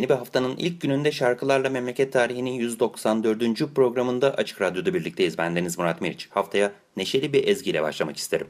Yeni bir haftanın ilk gününde şarkılarla memleket tarihinin 194. programında Açık Radyo'da birlikteyiz. Bendeniz Murat Meriç. Haftaya neşeli bir ezgiyle başlamak isterim.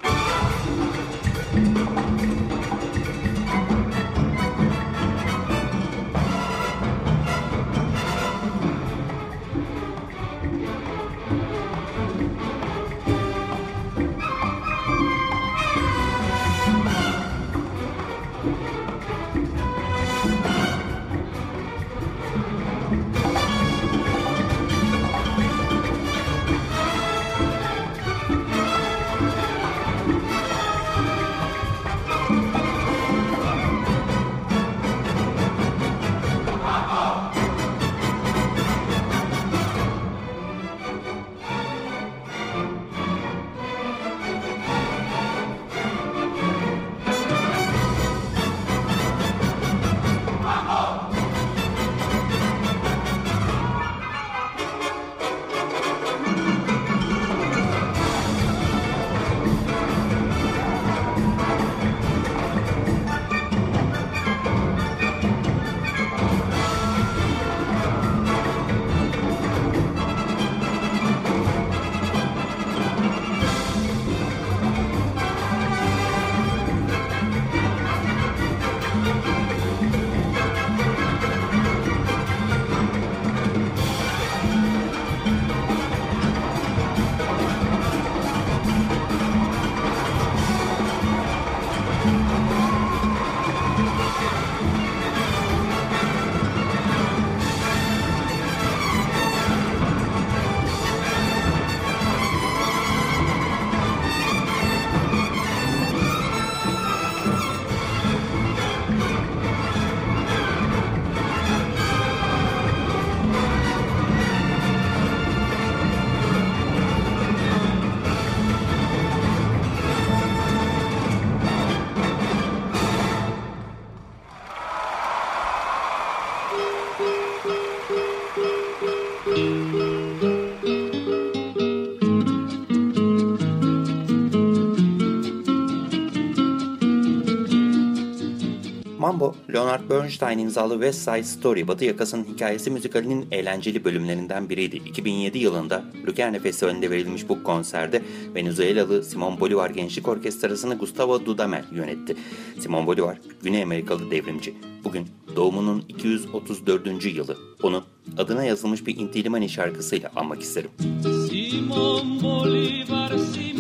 Leonard Bernstein imzalı West Side Story, Batı Yakası'nın hikayesi müzikalinin eğlenceli bölümlerinden biriydi. 2007 yılında Lucerne Festivali'nde verilmiş bu konserde Venezuelalı Simon Bolivar Gençlik Orkestrası'nı Gustavo Dudamel yönetti. Simon Bolivar, Güney Amerikalı devrimci. Bugün doğumunun 234. yılı. Onu adına yazılmış bir Inti şarkısıyla anmak isterim. Simon Bolivar, Simon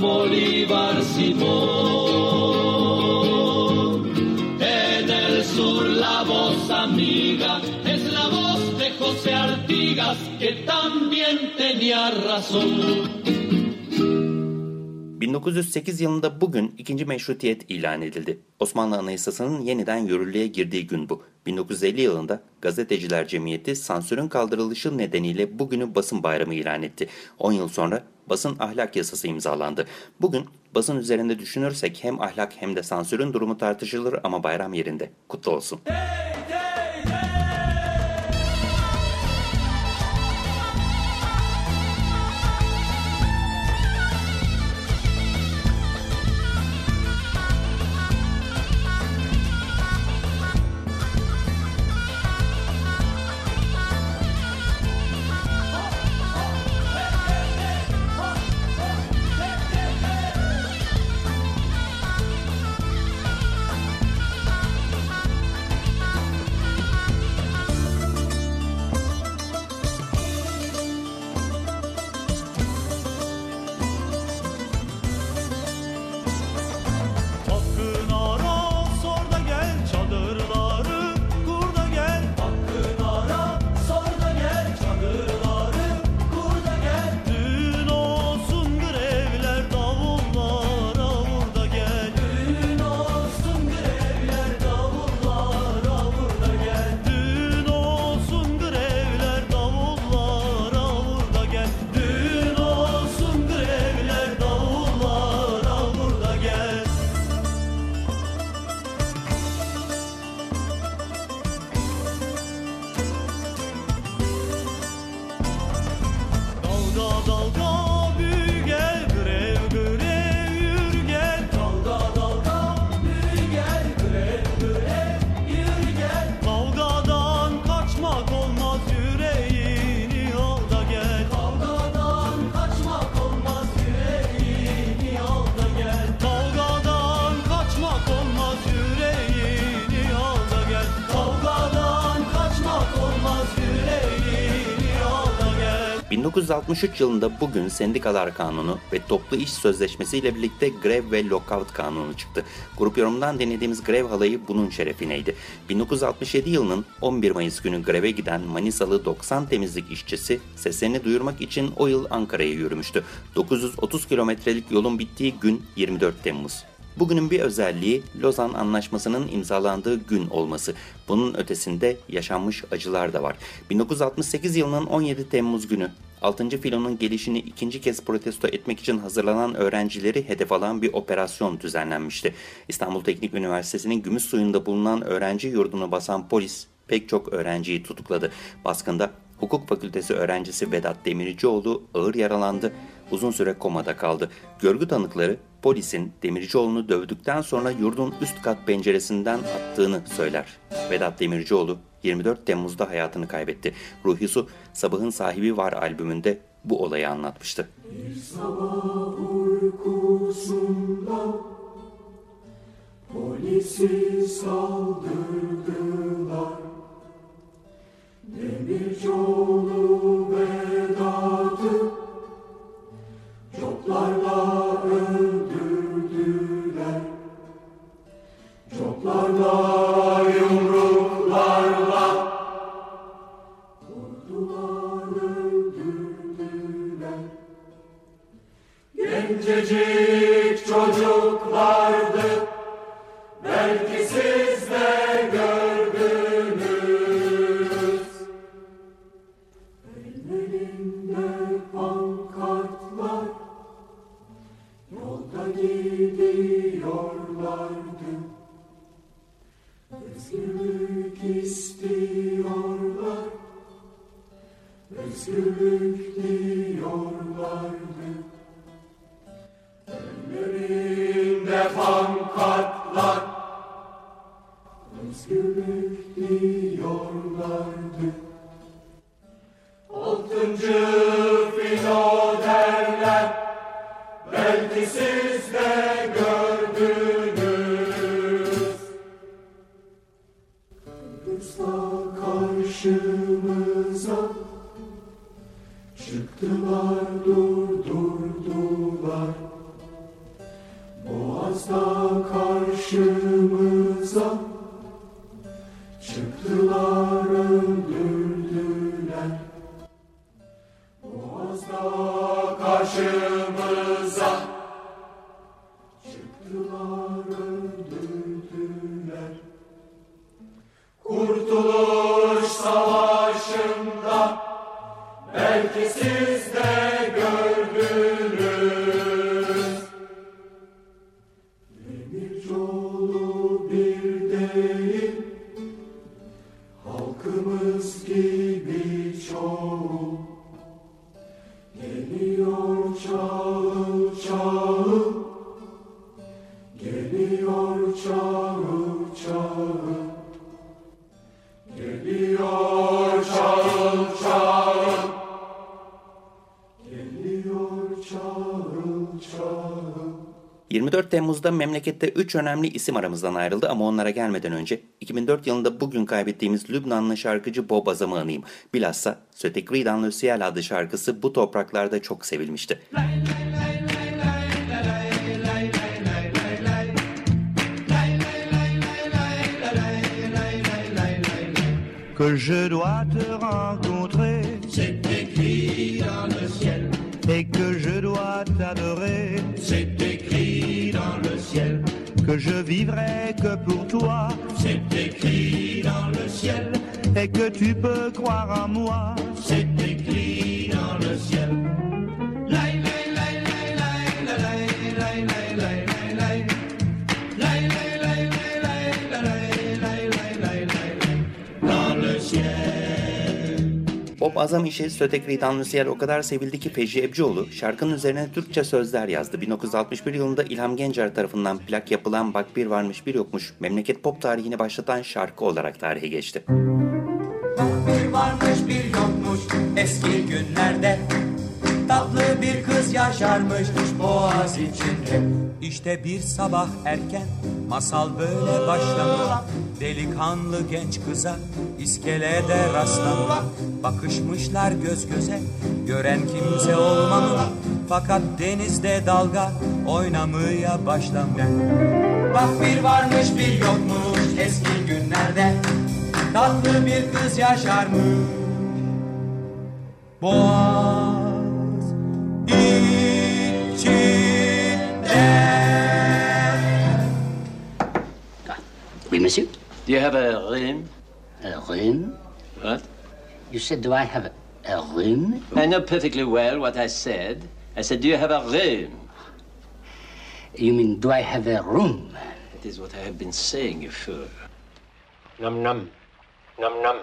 Bolívar Simón. En el sur la voz amiga es la voz de José Artigas que también tenía razón. 1908 yılında bugün ikinci meşrutiyet ilan edildi. Osmanlı Anayasası'nın yeniden yürürlüğe girdiği gün bu. 1950 yılında Gazeteciler Cemiyeti sansürün kaldırılışı nedeniyle bugünü basın bayramı ilan etti. 10 yıl sonra basın ahlak yasası imzalandı. Bugün basın üzerinde düşünürsek hem ahlak hem de sansürün durumu tartışılır ama bayram yerinde. Kutlu olsun. Hey, hey! 1963 yılında bugün Sendikalar Kanunu ve Toplu İş Sözleşmesi ile birlikte Grev ve Lockout Kanunu çıktı. Grup yorumdan dinlediğimiz grev halayı bunun şerefineydi. 1967 yılının 11 Mayıs günü greve giden Manisalı 90 temizlik işçisi seslerini duyurmak için o yıl Ankara'ya yürümüştü. 930 kilometrelik yolun bittiği gün 24 Temmuz. Bugünün bir özelliği Lozan Anlaşması'nın imzalandığı gün olması. Bunun ötesinde yaşanmış acılar da var. 1968 yılının 17 Temmuz günü 6. filonun gelişini ikinci kez protesto etmek için hazırlanan öğrencileri hedef alan bir operasyon düzenlenmişti. İstanbul Teknik Üniversitesi'nin Gümüşsuyu'nda bulunan öğrenci yurdunu basan polis pek çok öğrenciyi tutukladı. Baskında Hukuk Fakültesi öğrencisi Vedat Demircioğlu ağır yaralandı, uzun süre komada kaldı. Görgü tanıkları polisin Demircioğlu'nu dövdükten sonra yurdun üst kat penceresinden attığını söyler. Vedat Demircioğlu 24 Temmuz'da hayatını kaybetti. Ruhi Su, Sabahın Sahibi Var albümünde bu olayı anlatmıştı. Polisi saldırdılar Demircioğlu Vedat'ı Coplarla öldürdüler. Coplarla yumruklarla. Vurdular öldürdüler Gencecik çocuklardı. Belki siz karşımıza Çıktılar durdurdular Boğaz'da 주 24 Temmuz'da memlekette 3 önemli isim aramızdan ayrıldı ama onlara gelmeden önce 2004 yılında bugün kaybettiğimiz Lübnanlı şarkıcı Bob Azam'ı anayım. Bilhassa Sötekri dans le ciel adlı şarkısı bu topraklarda çok sevilmişti. que je dois te rencontrer. C'est écrit dans le ciel, et que je dois t'adorer, c'est que je vivrai que pour toi, c'est écrit dans le ciel, et que tu peux croire en moi. c'est écrit dans le ciel. Ciel, Bob Azamiş'e Sötekri Danlısiyel o kadar sevildi ki Fecri Ebcioğlu şarkının üzerine Türkçe sözler yazdı. 1961 yılında İlham Gencer tarafından plak yapılan Bak Bir Varmış Bir Yokmuş memleket pop tarihini başlatan şarkı olarak tarihe geçti. Bir varmış bir yokmuş eski günlerde Tatlı bir kız yaşarmış boğaz içinde. İşte bir sabah erken masal böyle başlamış. Delikanlı genç kıza iskelede rastlamış. Bakışmışlar göz göze gören kimse olmamış. Fakat denizde dalga oynamaya başlamış. Bak bir varmış bir yokmuş eski günlerde. Tatlı bir kız yaşarmış. Boğaz monsieur. Do you have a rhume? A room? What? You said, do I have a, a room? I know perfectly well what I said. I said, do you have a rhume? You mean, do I have a room? That is what I have been saying, you fool. Num num. Num num.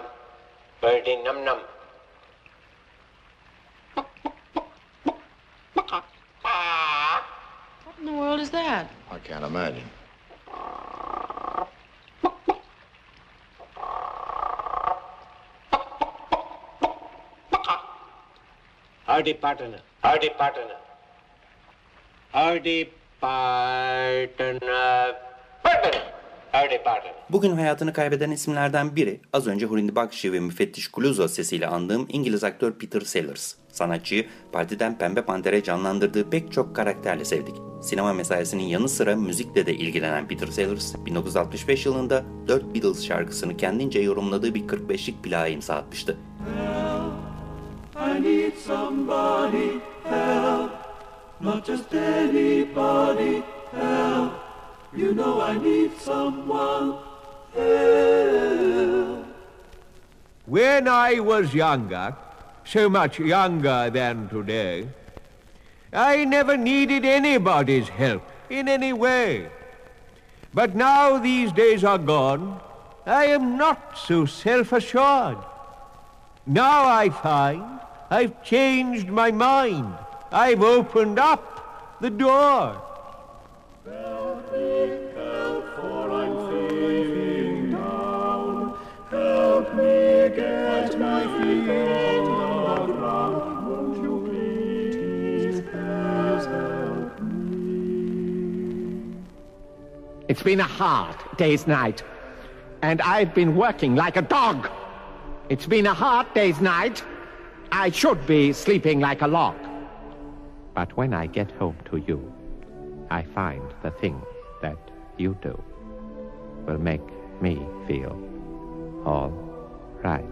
Birdie num num. What in the world is that? I can't imagine. Howdy partner. Howdy partner. Bugün hayatını kaybeden isimlerden biri az önce Hulindi Bakshi ve müfettiş Clouseau sesiyle andığım İngiliz aktör Peter Sellers. Sanatçıyı partiden Pembe Panter'e canlandırdığı pek çok karakterle sevdik. Sinema mesaisinin yanı sıra müzikle de ilgilenen Peter Sellers, 1965 yılında 4 Beatles şarkısını kendince yorumladığı bir 45'lik plağa imza atmıştı. I need somebody help, not just anybody help. You know I need someone help. When I was younger, so much younger than today, I never needed anybody's help in any way. But now these days are gone, I am not so self-assured. Now I find I've changed my mind. I've opened up the door. For I'm down. Help me get my feet on the ground. Won't you please, help It's been a hard day's night, and I've been working like a dog. It's been a hard day's night. I should be sleeping like a log. But when I get home to you, I find the thing that you do will make me feel all right.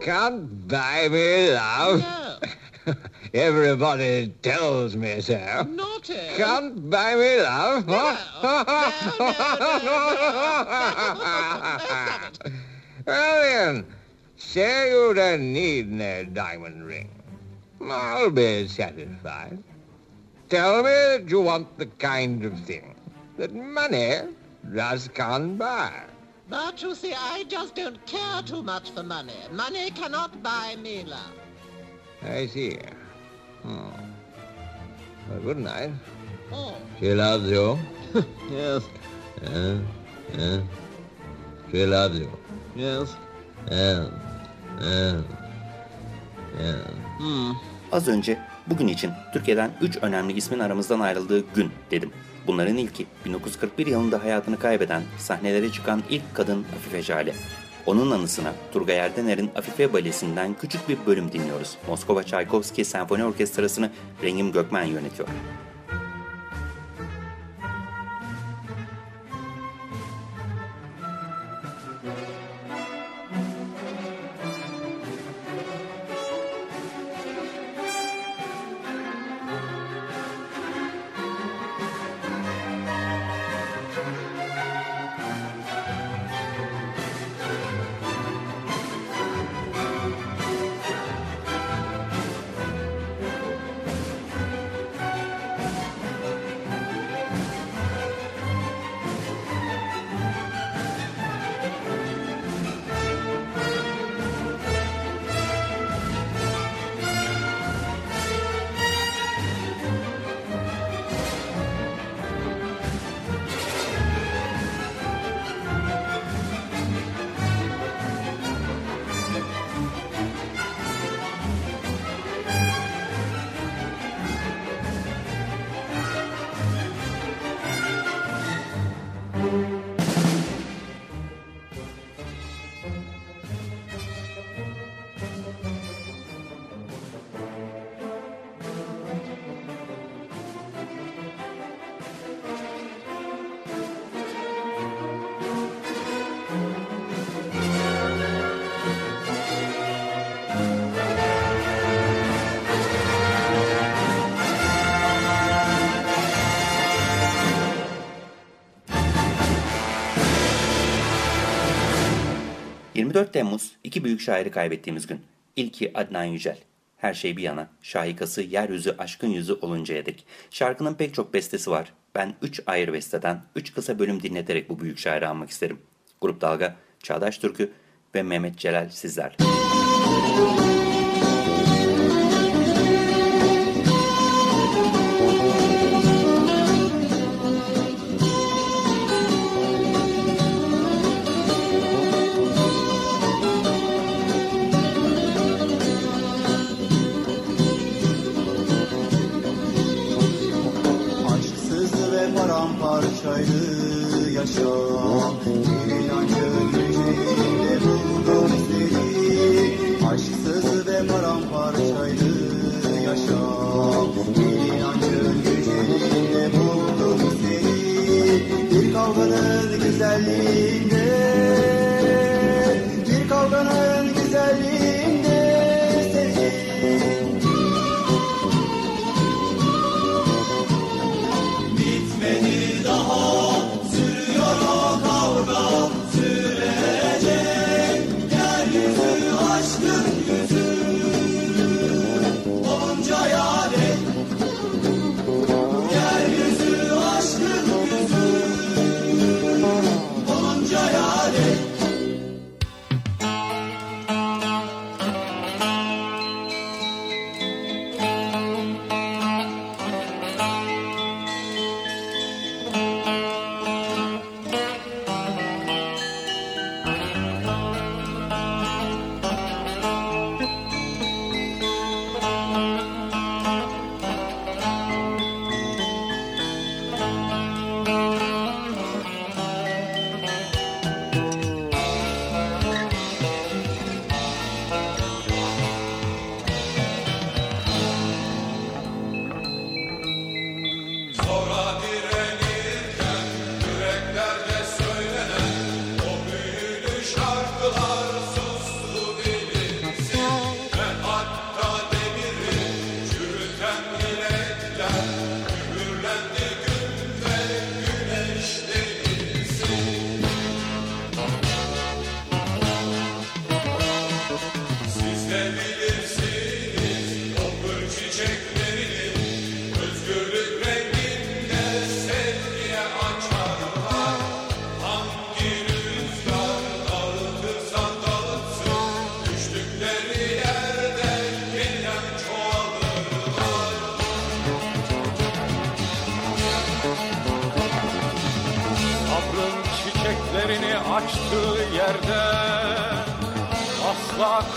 Can't buy me love. Everybody tells me so. Naughty. Can't buy me love. well then, say you don't need no diamond ring. I'll be satisfied. Tell me that you want the kind of thing that money just can't buy. But you see, I just don't care too much for money. Money cannot buy me love. I see. Hmm. Well, good night. Oh. She loves you. Yes, Yeah, yeah. She loves you. yes. Yeah, yeah, yeah. Az önce bugün için Türkiye'den 3 önemli ismin aramızdan ayrıldığı gün dedim. Bunların ilki 1941 yılında hayatını kaybeden, sahnelere çıkan ilk kadın Afife Jale. Onun anısına Turgay Erdener'in Afife Balesi'nden küçük bir bölüm dinliyoruz. Moskova Çaykovski Senfoni Orkestrası'nı Rengim Gökmen yönetiyor. Müzik 24 Temmuz iki büyük şairi kaybettiğimiz gün. İlki Adnan Yücel. Her şey bir yana, şahikası yeryüzü aşkın yüzü oluncaya dek. Şarkının pek çok bestesi var. Ben 3 ayrı besteden 3 kısa bölüm dinleterek bu büyük şairi anmak isterim. Grup Dalga, Çağdaş Türkü ve Mehmet Celal sizlerle. Aşksız Bir kavganın güzelliğinde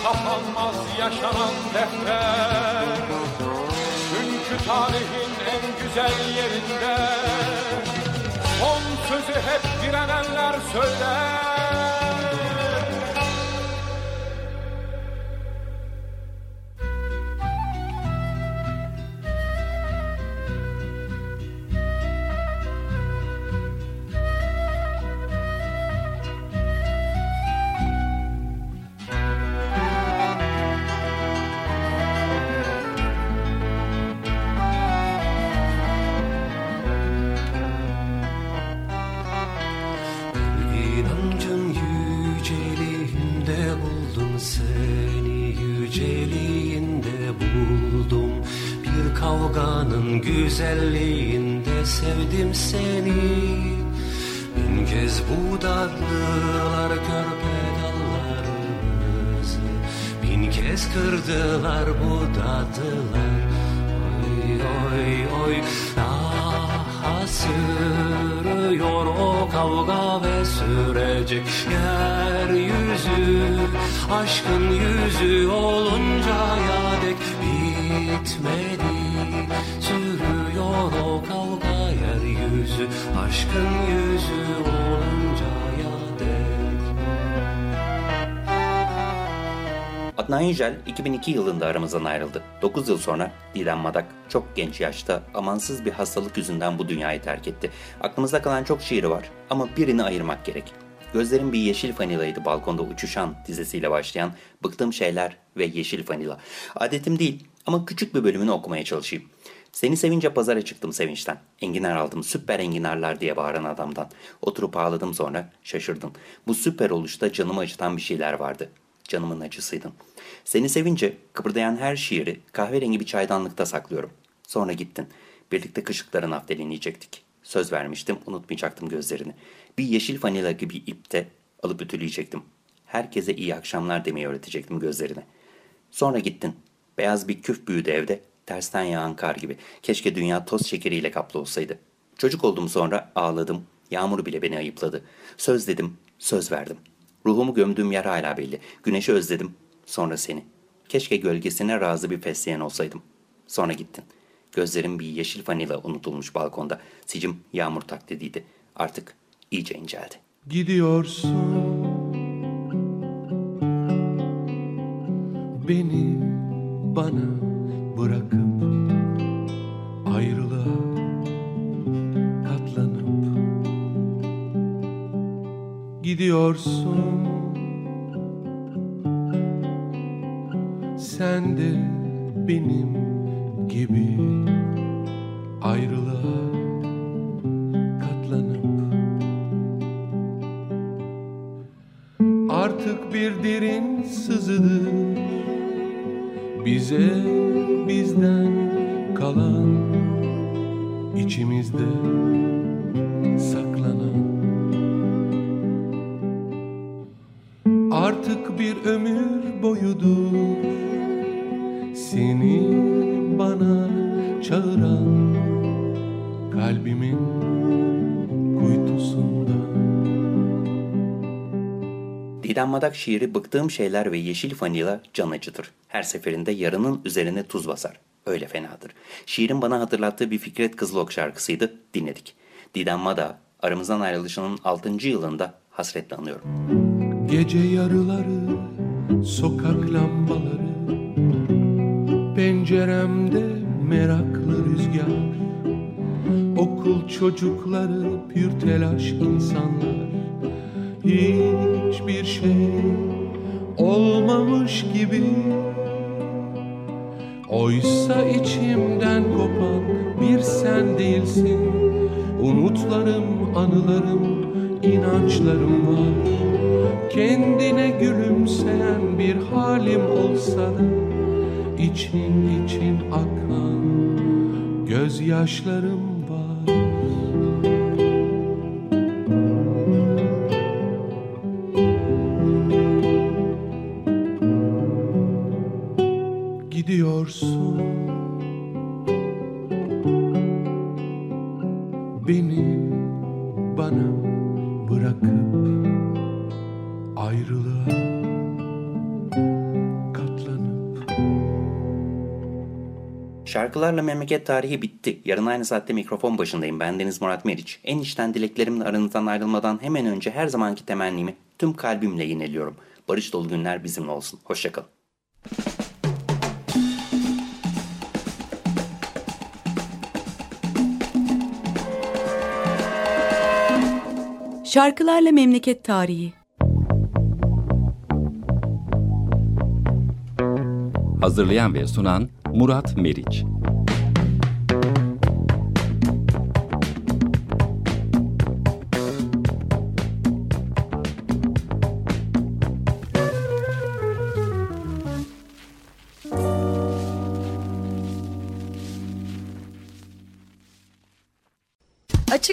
kapanmaz yaşanan defter. Çünkü tarihin en güzel yerinde. Son sözü hep direnenler söyler kırdılar bu tatlılar Oy oy oy. Daha sürüyor o kavga ve sürecek yeryüzü. Aşkın yüzü oluncaya dek bitmedi. Sürüyor o kavga yeryüzü. Aşkın yüzü oluncaya Adnan Yücel 2002 yılında aramızdan ayrıldı. 9 yıl sonra Didem Madak çok genç yaşta amansız bir hastalık yüzünden bu dünyayı terk etti. Aklımızda kalan çok şiiri var ama birini ayırmak gerek. Gözlerim bir yeşil fanilaydı balkonda uçuşan dizesiyle başlayan Bıktım Şeyler ve Yeşil Fanila. Adetim değil ama küçük bir bölümünü okumaya çalışayım. Seni sevince pazara çıktım sevinçten. Enginar aldım süper enginarlar diye bağıran adamdan. Oturup ağladım sonra şaşırdım. Bu süper oluşta canımı acıtan bir şeyler vardı. Canımın acısıydın. Seni sevince kıpırdayan her şiiri kahverengi bir çaydanlıkta saklıyorum. Sonra gittin. Birlikte kışıkların yiyecektik. Söz vermiştim unutmayacaktım gözlerini. Bir yeşil vanila gibi ipte alıp ütüleyecektim. Herkese iyi akşamlar demeyi öğretecektim gözlerine. Sonra gittin. Beyaz bir küf büyüdü evde. Tersten yağan kar gibi. Keşke dünya toz şekeriyle kaplı olsaydı. Çocuk oldum sonra ağladım. Yağmur bile beni ayıpladı. Söz dedim, söz verdim. Ruhumu gömdüğüm yer hala belli. Güneşi özledim, sonra seni. Keşke gölgesine razı bir fesleğen olsaydım. Sonra gittin. Gözlerim bir yeşil vanila unutulmuş balkonda. Sicim yağmur taklidiydi. Artık iyice inceldi. Gidiyorsun gidiyorsun? Sen de benim gibi ayrılığa katlanıp artık bir derin sızıdır bize bizden kalan içimizde Didem Madak şiiri bıktığım şeyler ve yeşil vanila can acıtır. Her seferinde yarının üzerine tuz basar. Öyle fenadır. Şiirin bana hatırlattığı bir Fikret Kızılok şarkısıydı. Dinledik. Didem Madak aramızdan ayrılışının 6. yılında hasretle anıyorum. Gece yarıları, sokak lambaları Penceremde meraklı rüzgar Okul çocukları, pür telaş insanlar Hiçbir şey olmamış gibi. Oysa içimden kopan bir sen değilsin. Umutlarım, anılarım, inançlarım var. Kendine gülümseyen bir halim olsa da için için akan gözyaşlarım Şarkılarla memleket tarihi bitti. Yarın aynı saatte mikrofon başındayım. Ben Deniz Murat Meriç. En içten dileklerimle aranızdan ayrılmadan hemen önce her zamanki temennimi tüm kalbimle yineliyorum. Barış dolu günler bizimle olsun. Hoşçakalın. Şarkılarla Memleket Tarihi Hazırlayan ve sunan Murat Meriç